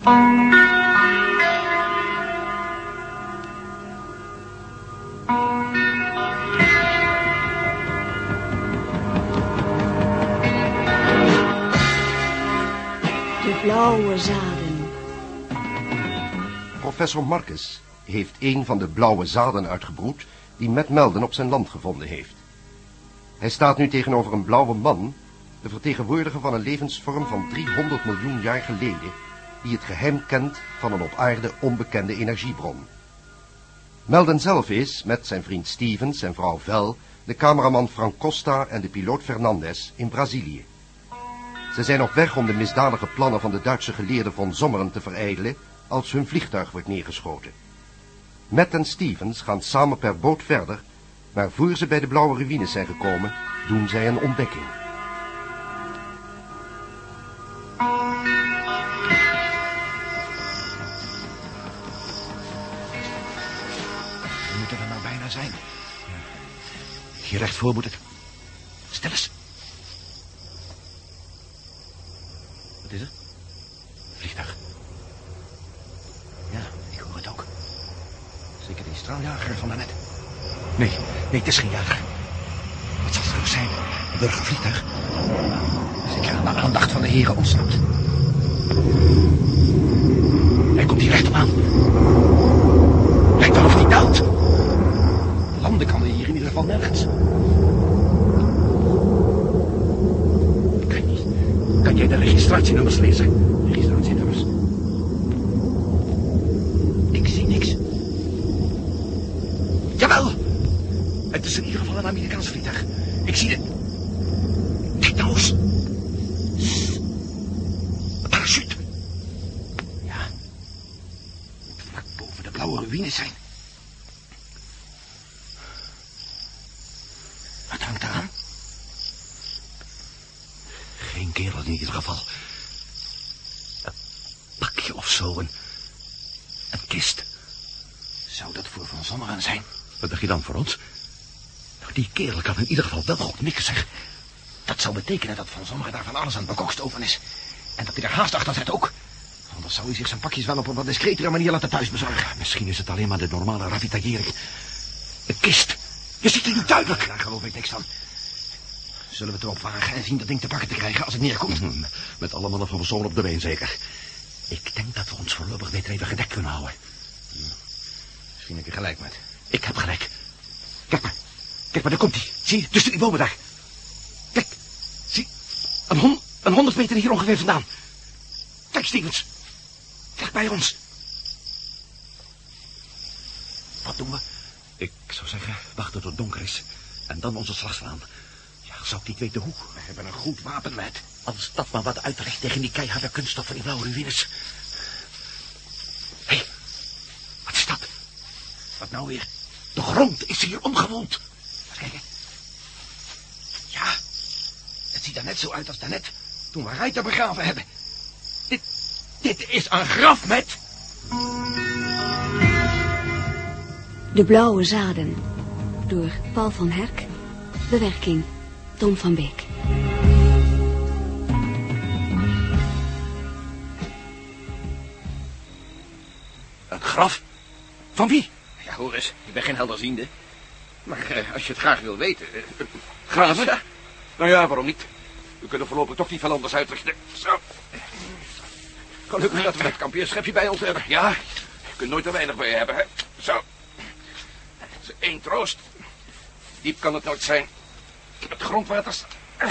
De blauwe zaden. Professor Marcus heeft een van de blauwe zaden uitgebroed die Matt Melden op zijn land gevonden heeft. Hij staat nu tegenover een blauwe man, de vertegenwoordiger van een levensvorm van 300 miljoen jaar geleden, die het geheim kent van een op aarde onbekende energiebron. Melden zelf is, met zijn vriend Stevens en vrouw Vel, de cameraman Frank Costa en de piloot Fernandez in Brazilië. Ze zijn op weg om de misdadige plannen van de Duitse geleerde von Sommeren te verijdelen als hun vliegtuig wordt neergeschoten. Matt en Stevens gaan samen per boot verder, maar voor ze bij de blauwe ruïnes zijn gekomen, doen zij een ontdekking. Hier recht voor moet het. Stil eens. Wat is er? Vliegtuig. Ja, ik hoor het ook. Zeker die straaljager van daarnet. Nee, nee, het is geen jager. Wat zal het ook zijn? Een burgervliegtuig. Zeker aan de aandacht van de heren ontsnapt. Hij komt hier recht op aan. Lijkt wel of hij daalt. Landen kan hier in ieder geval nergens. Kan jij de registratienummers lezen? Registratienummers? Ik zie niks. Jawel! Het is in ieder geval een Amerikaans vliegtuig. Ik zie het. Kijk nou eens. Sst. Een parachute. Ja. Moet vlak boven de blauwe ruïnes zijn. Wat hangt eraan? Geen kerel in ieder geval. Een pakje of zo, een, een kist. Zou dat voor Van Sommeren zijn? Wat dacht je dan voor ons? Nou, die kerel kan in ieder geval wel goed niks zeggen. Dat zou betekenen dat Van Sommeren daar van alles aan het bekokstoven is. En dat hij er haast achter zit ook. Anders zou hij zich zijn pakjes wel op een wat discretere manier laten thuisbezorgen. Misschien is het alleen maar de normale ravitaillering. Een kist. Je ziet het nu duidelijk. Daar geloof ik niks van. Zullen we het erop wagen en zien dat ding te pakken te krijgen als het neerkomt? Met alle mannen van persoon op de been zeker. Ik denk dat we ons voorlopig beter even gedekt kunnen houden. Misschien heb je gelijk met. Ik heb gelijk. Kijk maar. Kijk maar, daar komt hij. Zie je, tussen die bomen daar. Kijk. Zie. Een, hon, een honderd meter hier ongeveer vandaan. Kijk, Stevens. Kijk bij ons. Wat doen we? Ik zou zeggen, wachten tot het donker is. En dan onze slag slaan. Ja, zou ik niet weten hoe. We hebben een goed wapen met. Als dat maar wat uitrecht tegen die keiharde kunststof van die blauwe ruïnes. Hé, hey, wat is dat? Wat nou weer? De grond is hier Eens. Ja, het ziet er net zo uit als daarnet, toen we Reiter begraven hebben. Dit, dit is een graf met... De blauwe zaden. Door Paul van Herk. Bewerking Tom van Beek. Een graf? Van wie? Ja, hoor eens, ik ben geen helderziende. Maar eh, als je het graag wil weten... eh, Graven? Ja. Nou ja, waarom niet? We kunnen voorlopig toch niet veel anders uitrichten. Zo. Gelukkig dat we het kampeerschepje bij ons hebben. Ja, je kunt nooit te weinig bij je hebben, hè? Zo. Dat is één troost. Diep kan het nooit zijn. Het grondwater eh,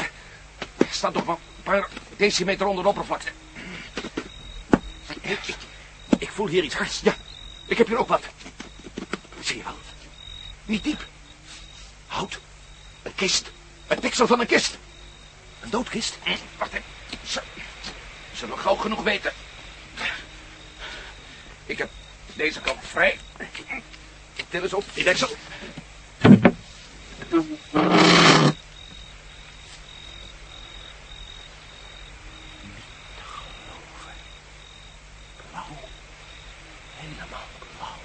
staat nog maar een paar decimeter onder de oppervlakte. Ik, ik voel hier iets hards. Ja, ik heb hier ook wat. Zie je wel. Niet diep. Kist. Het deksel van een kist. Een doodkist? Hm, Wacht even. Zo. Zullen we gauw genoeg weten. Ik heb deze kant vrij. Til eens op. Die deksel. Blauw. Helemaal blauw.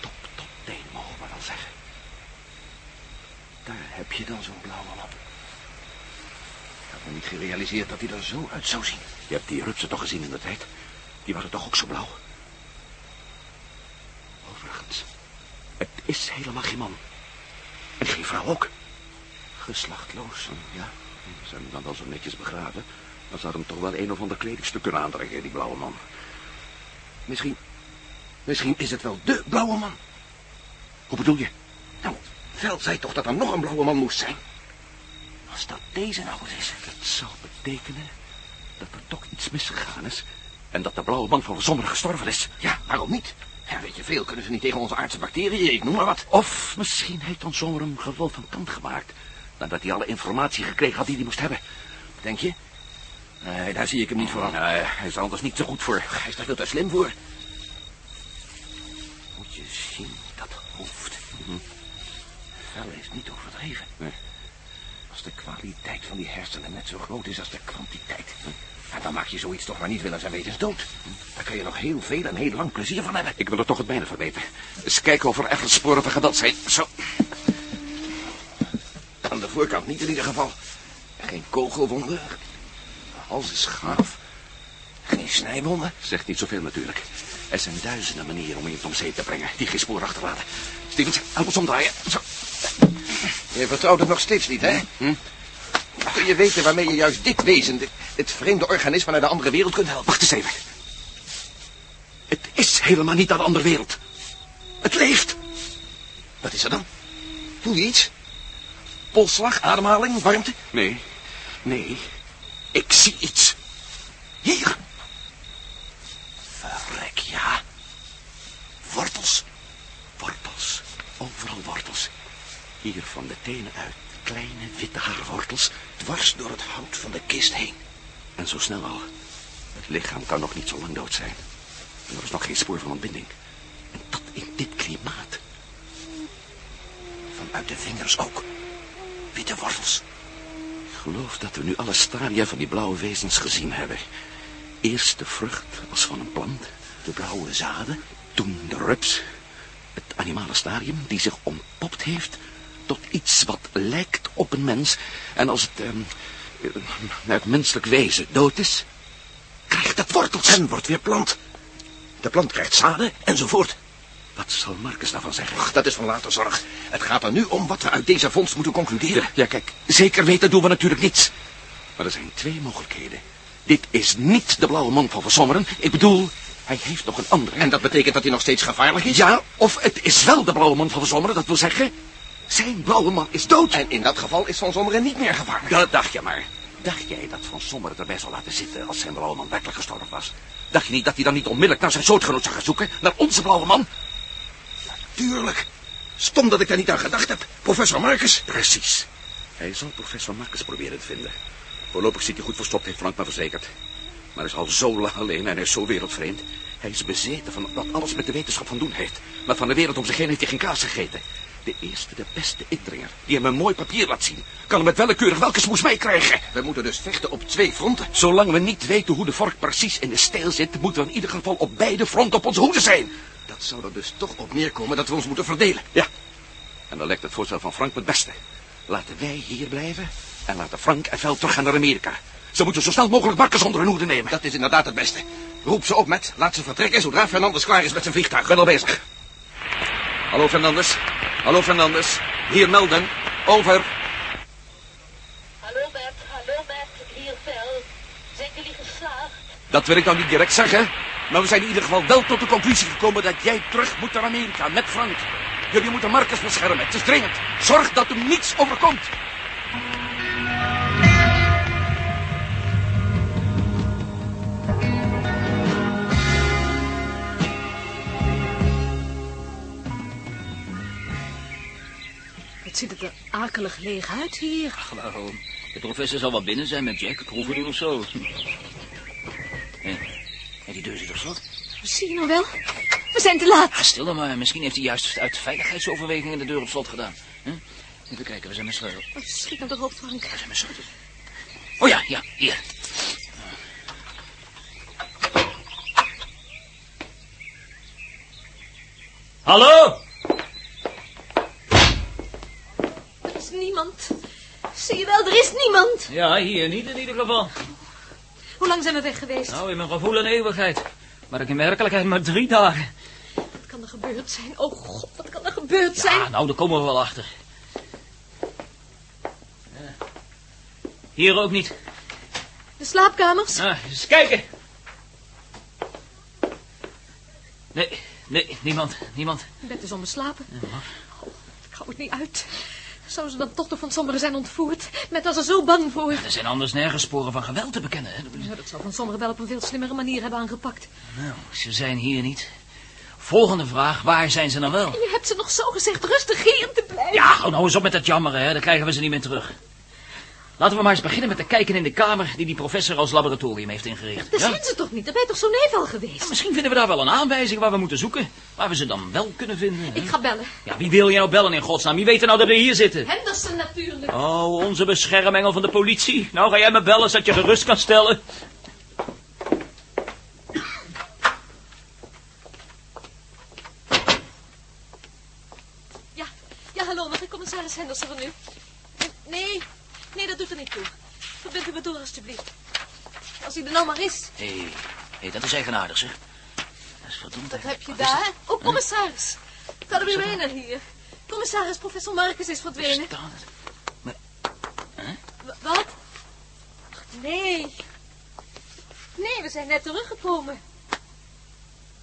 Top tot teen, mogen we wel zeggen. Heb je dan zo'n blauwe lamp. Ik had me niet gerealiseerd dat hij er zo uit zou zien. Je hebt die rupsen toch gezien in de tijd? Die waren toch ook zo blauw? Overigens, het is helemaal geen man. En geen vrouw ook. Geslachtloos, ja. Zijn dan wel zo netjes begraven? Dan zou hem toch wel een of ander kledingstuk kunnen aantrekken, die blauwe man. Misschien, misschien is het wel de blauwe man. Hoe bedoel je? Veld zei toch dat er nog een blauwe man moest zijn? Als dat deze nou eens is. Dat zou betekenen dat er toch iets misgegaan is. En dat de blauwe man van Zomer gestorven is. Ja, waarom niet? Ja, weet je veel, kunnen ze niet tegen onze aardse bacteriën, ik noem maar wat. Of misschien heeft Don Zomer hem gewoon van kant gemaakt. Nadat hij alle informatie gekregen had die hij moest hebben. Denk je? Nee, daar zie ik hem niet voor. Nee, hij is er anders niet zo goed voor. Hij is daar veel te slim voor. Moet je zien, dat hoofd. Mhm. Vel is niet overdreven. Nee. Als de kwaliteit van die hersenen net zo groot is als de kwantiteit... Ja, dan maak je zoiets toch maar niet willens en wetens dood. Daar kan je nog heel veel en heel lang plezier van hebben. Ik wil er toch het mijne van weten. Eens kijken of er echt sporen van gedat zijn. Zo. Aan de voorkant niet in ieder geval. Geen kogelwonden. De hals is gaaf. Geen snijwonden. Zegt niet zoveel natuurlijk. Er zijn duizenden manieren om iemand om zee te brengen die geen spoor achterlaten. Stevens, help ons omdraaien. Zo. Je vertrouwt het nog steeds niet, hè? Hm? Kun je weten waarmee je juist dit wezen, dit, dit vreemde organisme naar de andere wereld kunt helpen? Wacht eens even. Het is helemaal niet aan de andere wereld. Het leeft. Wat is er dan? Voel je iets? Polsslag, ademhaling, warmte? Nee, nee. Ik zie iets. Hier. Verrek, ja. Wortels. Wortels. Overal wortels. Hier van de tenen uit. Kleine witte haarwortels. Dwars door het hout van de kist heen. En zo snel al. Het lichaam kan nog niet zo lang dood zijn. En er is nog geen spoor van ontbinding. En dat in dit klimaat. Vanuit de vingers ook. Witte wortels. Ik geloof dat we nu alle stadia van die blauwe wezens gezien hebben. Eerst de vrucht als van een plant. De blauwe zaden. Toen de rups. Het animale stadium die zich ontpopt heeft tot iets wat lijkt op een mens. En als het, ehm, het menselijk wezen dood is, krijgt het wortels. En wordt weer plant. De plant krijgt zaden enzovoort. Wat zal Marcus daarvan zeggen? Ach, dat is van later zorg. Het gaat er nu om wat we uit deze vondst moeten concluderen. Ja, ja, kijk, zeker weten doen we natuurlijk niets. Maar er zijn twee mogelijkheden. Dit is niet de blauwe man van Versommeren. Ik bedoel, hij heeft nog een andere. En dat betekent dat hij nog steeds gevaarlijk is? Ja, of het is wel de blauwe man van Versommeren. Dat wil zeggen, zijn blauwe man is dood. En in dat geval is Van Sommeren niet meer gevaarlijk. Dat dacht je maar. Dacht jij dat Van Sommeren erbij zou laten zitten als zijn blauwe man werkelijk gestorven was? Dacht je niet dat hij dan niet onmiddellijk naar zijn soortgenoot zou gaan zoeken? Naar onze blauwe man? Tuurlijk. Stom dat ik daar niet aan gedacht heb. Professor Marcus. Precies. Hij zal professor Marcus proberen te vinden. Voorlopig zit hij goed verstopt, heeft Frank me verzekerd. Maar hij is al zo lang alleen en hij is zo wereldvreemd. Hij is bezeten van wat alles met de wetenschap van doen heeft. Maar van de wereld om zich heen heeft hij geen kaas gegeten. De eerste, de beste indringer, die hem een mooi papier laat zien... kan hem met willekeurig welke smoes meekrijgen. We moeten dus vechten op twee fronten. Zolang we niet weten hoe de vork precies in de steel zit... moeten we in ieder geval op beide fronten op onze hoede zijn. Dat zou er dus toch op neerkomen dat we ons moeten verdelen. Ja. En dan lijkt het voorstel van Frank het beste. Laten wij hier blijven en laten Frank en Veld teruggaan naar Amerika. Ze moeten zo snel mogelijk Marcus onder hun hoede nemen. Dat is inderdaad het beste. Roep ze op met, laat ze vertrekken zodra Fernandes klaar is met zijn vliegtuig. Ben al bezig. Hallo Fernandes. Hallo Fernandes. Hier melden. Over. Hallo Bert, hallo Bert, hier Vel. Zijn jullie geslaagd? Dat wil ik nou niet direct zeggen. Maar we zijn in ieder geval wel tot de conclusie gekomen dat jij terug moet naar Amerika met Frank. Jullie moeten Marcus beschermen. Het is dringend. Zorg dat hem niets overkomt. Wat ziet het er akelig leeg uit hier. Ach, waarom? De professor zal wel binnen zijn met Jack, proeven of zo. Hé, hey, die deur zit op slot. Zie je nou wel? We zijn te laat. Ah, stil dan maar. Misschien heeft hij juist uit veiligheidsoverwegingen de deur op slot gedaan. Huh? Even kijken, we zijn mijn sleutel. Oh, schiet nou toch op, Frank. Waar zijn mijn sleutel? Oh ja, ja, hier. Hallo? Niemand. Zie je wel, er is niemand. Ja, hier niet in ieder geval. Hoe lang zijn we weg geweest? Nou, in mijn gevoel een eeuwigheid. Maar ik in werkelijkheid maar drie dagen. Wat kan er gebeurd zijn? Oh god, wat kan er gebeurd zijn? Ja, nou, daar komen we wel achter. Ja. Hier ook niet. De slaapkamers? Ah, eens kijken. Nee, nee, niemand, niemand. Het bed is onbeslapen. Oh, ik hou het niet uit. Zou ze dan toch door Van Sommeren zijn ontvoerd? Met was er zo bang voor. Er zijn anders nergens sporen van geweld te bekennen. hè. Ja, dat zou Van Sommeren wel op een veel slimmere manier hebben aangepakt. Nou, ze zijn hier niet. Volgende vraag, waar zijn ze dan wel? Je hebt ze nog zo gezegd rustig hier te blijven. Ja, hou nou eens op met dat jammeren, hè. Dan krijgen we ze niet meer terug. Laten we maar eens beginnen met te kijken in de kamer die die professor als laboratorium heeft ingericht. Dat Ja? zijn ze toch niet? Daar ben je toch zo neef al geweest? Misschien vinden we daar wel een aanwijzing waar we moeten zoeken. Waar we ze dan wel kunnen vinden. hè? Ik ga bellen. Ja, wie wil je nou bellen in godsnaam? Wie weet er nou dat we hier zitten? Henderson natuurlijk. Oh, onze beschermengel van de politie. Nou, ga jij me bellen zodat je gerust kan stellen. Ja, ja, hallo, mag ik commissaris Henderson van u? Nee, nee, dat doet er niet toe. Verbind u me door, alstublieft. Als hij er nou maar is. Hé, hey, hey, dat zeg. Dat is verdomd. Wat hè. heb je daar? dat? Oh, commissaris. Cadburyna hier. Commissaris, professor Marcus is verdwenen. Bestaat het? W- Wat? Ach, Nee. Nee, we zijn net teruggekomen.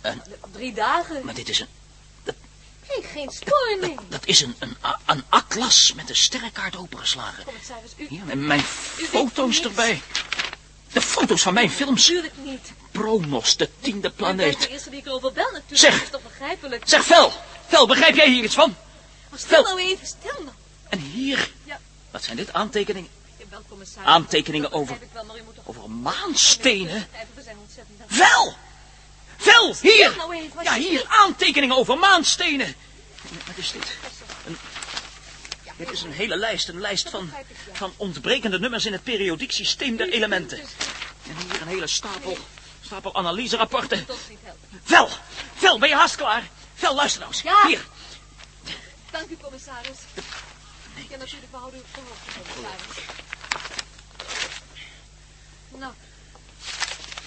En? Drie dagen. Maar dit is een, Nee, geen spoor, nee. dat is een, een, een atlas met de sterrenkaart opengeslagen. Commissaris, u... Hier, en mijn foto's erbij. De foto's van mijn films. Natuurlijk niet. Pronos, de tiende planeet. de eerste die ik erover bel, natuurlijk. Zeg. Dat is toch begrijpelijk? Zeg, Vel. Vel, begrijp jij hier iets van? Maar stil nou even, stil nou. En hier. Ja. Wat zijn dit? Aantekeningen? Jawel, commissaris. Aantekeningen over- begrijp ik wel, maar u moet toch... Over maanstenen? Zijn Vel! Vel, hier! nou even, Ja, hier, aantekeningen over maanstenen. Wat is dit? Een, dit is een hele lijst, een lijst van, van ontbrekende nummers in het periodiek systeem der elementen. En hier een hele stapel, stapel analyserapporten. Niet helpen. Vel, Vel, ben je haast klaar? Vel, luister nou eens. Ja. Hier, Dank u, commissaris. Ja, natuurlijk, we houden u op de hoogte, commissaris. Nou,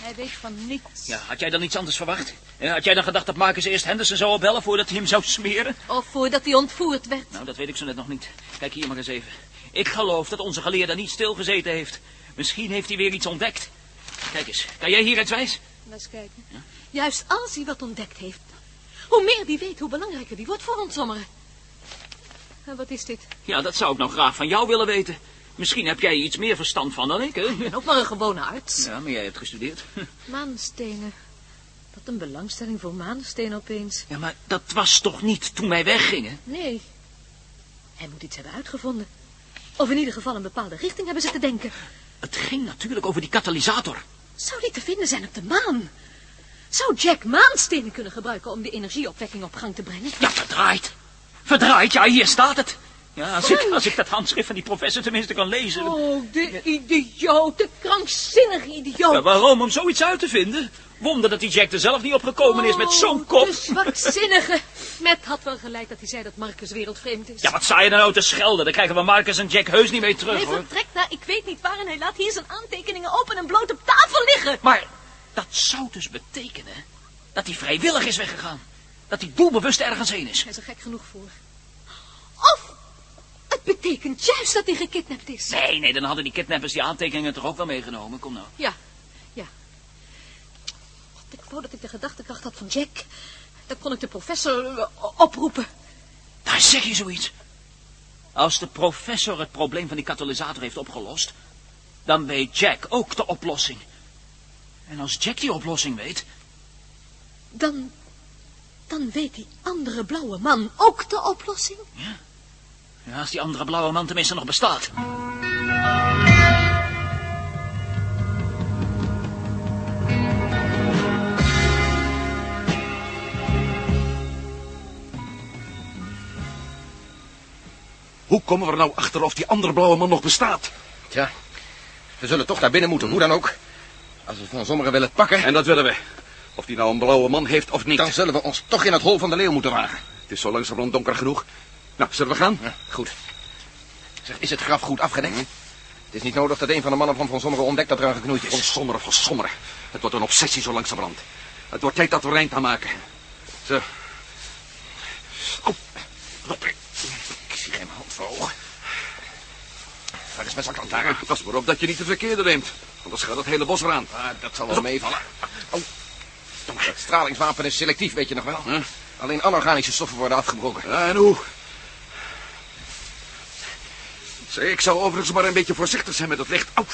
hij weet van niets. Ja, had jij dan iets anders verwacht? Ja, had jij dan gedacht dat Marcus eerst Henderson zou opbellen voordat hij hem zou smeren? Of voordat hij ontvoerd werd. Nou, dat weet ik zo net nog niet. Kijk hier maar eens even. Ik geloof dat onze geleerde niet stilgezeten heeft. Misschien heeft hij weer iets ontdekt. Kijk eens, kan jij hier iets wijs? Laat eens kijken. Juist als hij wat ontdekt heeft. Hoe meer die weet, hoe belangrijker die wordt voor ons sommeren. En wat is dit? Ja, dat zou ik nou graag van jou willen weten. Misschien heb jij iets meer verstand van dan ik, hè? Ik ben ook maar een gewone arts. Ja, maar jij hebt gestudeerd. Maanstenen. Wat een belangstelling voor maanstenen opeens. Ja, maar dat was toch niet toen wij weggingen? Nee. Hij moet iets hebben uitgevonden. Of in ieder geval een bepaalde richting hebben ze te denken. Het ging natuurlijk over die katalysator. Zou die te vinden zijn op de maan? Zou Jack maanstenen kunnen gebruiken om de energieopwekking op gang te brengen? Ja, verdraaid. Verdraaid, ja, hier staat het. Ja, als ik, als ik dat handschrift van die professor tenminste kan lezen. Oh, de idioot, de krankzinnige idioot. Ja, waarom? Om zoiets uit te vinden? Wonder dat die Jack er zelf niet op gekomen is met zo'n Oh, kop. De zwakzinnige. Met had wel gelijk dat hij zei dat Marcus wereldvreemd is. Ja, wat sta je nou te schelden? Dan krijgen we Marcus en Jack heus niet mee terug, Hij hoor. vertrekt naar ik weet niet waar en hij laat hier zijn aantekeningen open en bloot op tafel Maar dat zou dus betekenen dat hij vrijwillig is weggegaan. Dat hij doelbewust ergens heen is. Hij is er gek genoeg voor. Of het betekent juist dat hij gekidnapt is. Nee, nee, dan hadden die kidnappers die aantekeningen toch ook wel meegenomen. Kom nou. Ja, ja. God, ik wou dat ik de gedachtekracht had van Jack. Dan kon ik de professor eh, oproepen. Daar zeg je zoiets. Als de professor het probleem van die katalysator heeft opgelost, dan weet Jack ook de oplossing. En als Jack die oplossing weet, Dan, dan weet die andere blauwe man ook de oplossing. ja, als die andere blauwe man tenminste nog bestaat. Hoe komen we er nou achter of die andere blauwe man nog bestaat? Tja, we zullen toch naar binnen moeten, hoe dan ook. Als we van sommigen willen pakken, En dat willen we. Of die nou een blauwe man heeft of niet. dan zullen we ons toch in het hol van de leeuw moeten wagen. Het is zo langzamerhand donker genoeg. Nou, zullen we gaan? Ja, goed. Zeg, is het graf goed afgedekt? Het is niet nodig dat een van de mannen van Van Sommeren ontdekt dat er aan geknoeid Van is. sommeren, van sommeren. Het wordt een obsessie zo langzamerhand. Het wordt tijd dat we eind aan maken. Zo. Oh, Lotte. Ik zie geen hand voor ogen. Waar is mijn zaklantaarn? Pas maar op dat je niet de verkeerde neemt. Anders gaat het hele bos eraan. Ah, dat zal wel meevallen. Oh, dat stralingswapen is selectief, weet je nog wel. Huh? Alleen anorganische stoffen worden afgebroken. Ja, en hoe? Zeg, ik zou overigens maar een beetje voorzichtig zijn met het licht. Au.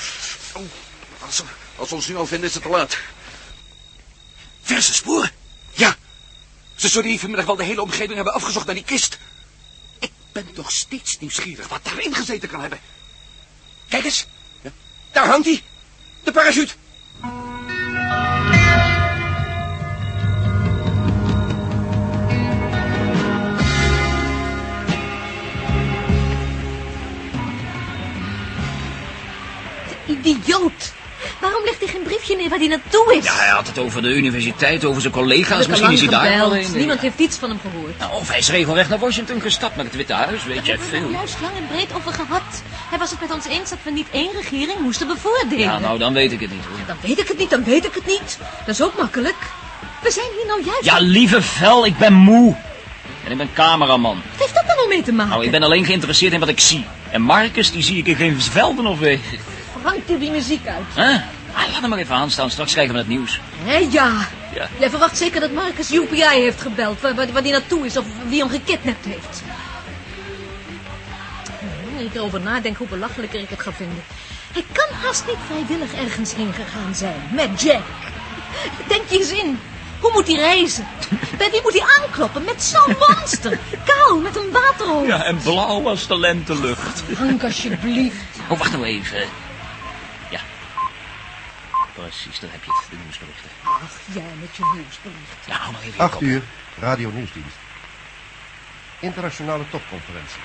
Als, als ze ons nu al vinden, is het te laat. Verse sporen? Ja. Ze zullen hier vanmiddag wel de hele omgeving hebben afgezocht naar die kist. Ik ben nog steeds nieuwsgierig wat daarin gezeten kan hebben. Kijk eens. Daar hangt hij. De parachute. Idioot. Waarom legt hij geen briefje neer waar hij naartoe is? Ja, hij had het over de universiteit, over zijn collega's. Misschien is hij daar een. Niemand heeft iets van hem gehoord. Nou, of hij is regelrecht naar Washington gestapt met het Witte Huis, weet hebben veel. er juist lang en breed over gehad. Hij was het met ons eens dat we niet één regering moesten bevoordelen. Ja, nou, dan weet ik het niet, hoor. Dan weet ik het niet, dan weet ik het niet. Dat is ook makkelijk. We zijn hier nou juist... Ja, lieve vel, ik ben moe. En ik ben cameraman. Wat heeft dat er nou mee te maken? Nou, ik ben alleen geïnteresseerd in wat ik zie. En Marcus, die zie ik in geen velden of wegen. Frank, doe die muziek uit. Huh? Ah, laat hem maar even aanstaan, straks krijgen we het nieuws. Hé, ja. Ja. Jij verwacht zeker dat Marcus UPI heeft gebeld, waar, waar, waar die naartoe is of wie hem gekidnapt heeft. Wanneer ik erover nadenk hoe belachelijker ik het ga vinden. Hij kan haast niet vrijwillig ergens heen gegaan zijn, met Jack. Denk je eens in. Hoe moet hij reizen? Bij wie moet hij aankloppen? Met zo'n monster. Kaal, met een waterhoofd. Ja, en blauw als de lentelucht. Frank, alsjeblieft. Oh, wacht nou even. Precies, daar heb je het, de nieuwsberichten. Ach, jij met je nieuwsbericht. Ja, hou nou even je 8 kop. uur, Radio Nieuwsdienst. Internationale topconferentie.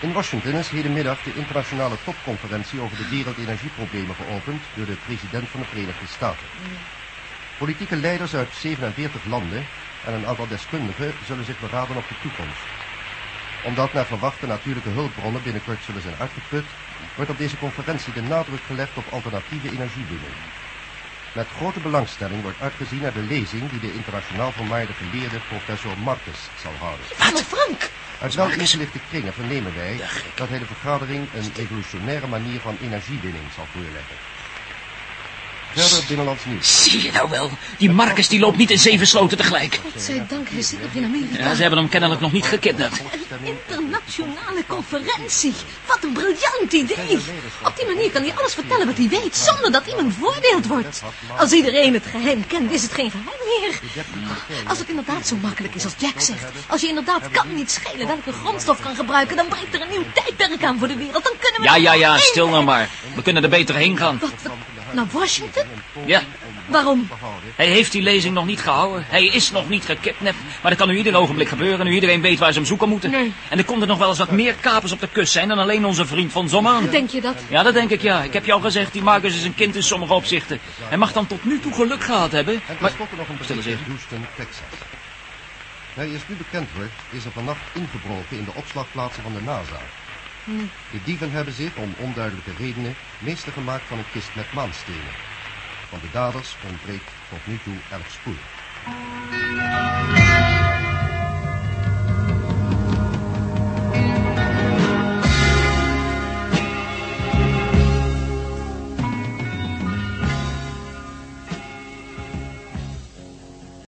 In Washington is hedenmiddag de internationale topconferentie over de wereldenergieproblemen geopend door de president van de Verenigde Staten. Politieke leiders uit 47 landen en een aantal deskundigen zullen zich beraden op de toekomst. Omdat naar verwachte natuurlijke hulpbronnen binnenkort zullen zijn uitgeput, wordt op deze conferentie de nadruk gelegd op alternatieve energiewinning. Met grote belangstelling wordt uitgezien naar de lezing die de internationaal vermaarde geleerde professor Marcus zal houden. Maar Frank, Uit wel ingelichte kringen vernemen wij dat hij de vergadering een evolutionaire manier van energiewinning zal voorleggen. Verder binnenlands nieuws. Zie je nou wel? Die Marcus die loopt niet in zeven sloten tegelijk. godzijdank, hij zit nog in Amerika. Ja, ze hebben hem kennelijk nog niet gekidnapt. Een internationale conferentie. Wat een briljant idee. Op die manier kan hij alles vertellen wat hij weet, zonder dat iemand voordeeld wordt. Als iedereen het geheim kent, is het geen geheim meer. Als het inderdaad zo makkelijk is als Jack zegt. Als je inderdaad kan niet schelen welke grondstof kan gebruiken, dan breekt er een nieuw tijdperk aan voor de wereld. Dan kunnen we... Ja, ja, ja, stil nou maar. We kunnen er beter heen gaan. Wat, wat, naar Washington? Ja, Waarom? hij heeft die lezing nog niet gehouden. Hij is nog niet gekidnapt. Maar dat kan nu ieder ogenblik gebeuren. Nu iedereen weet waar ze hem zoeken moeten. Nee. En er komt er nog wel eens wat meer kapers op de kust zijn dan alleen onze vriend van Zommer. Denk je dat? Ja, dat denk ik, ja. Ik heb je al gezegd, die Marcus is een kind in sommige opzichten. Hij mag dan tot nu toe geluk gehad hebben. En Maar tenslotte nog een bericht eens even. Houston, Texas. Naar eerst nu bekend wordt, is er vannacht ingebroken in de opslagplaatsen van de NASA. De dieven hebben zich, om onduidelijke redenen, meester gemaakt van een kist met maanstenen. Van de daders ontbreekt tot nu toe elk spoor.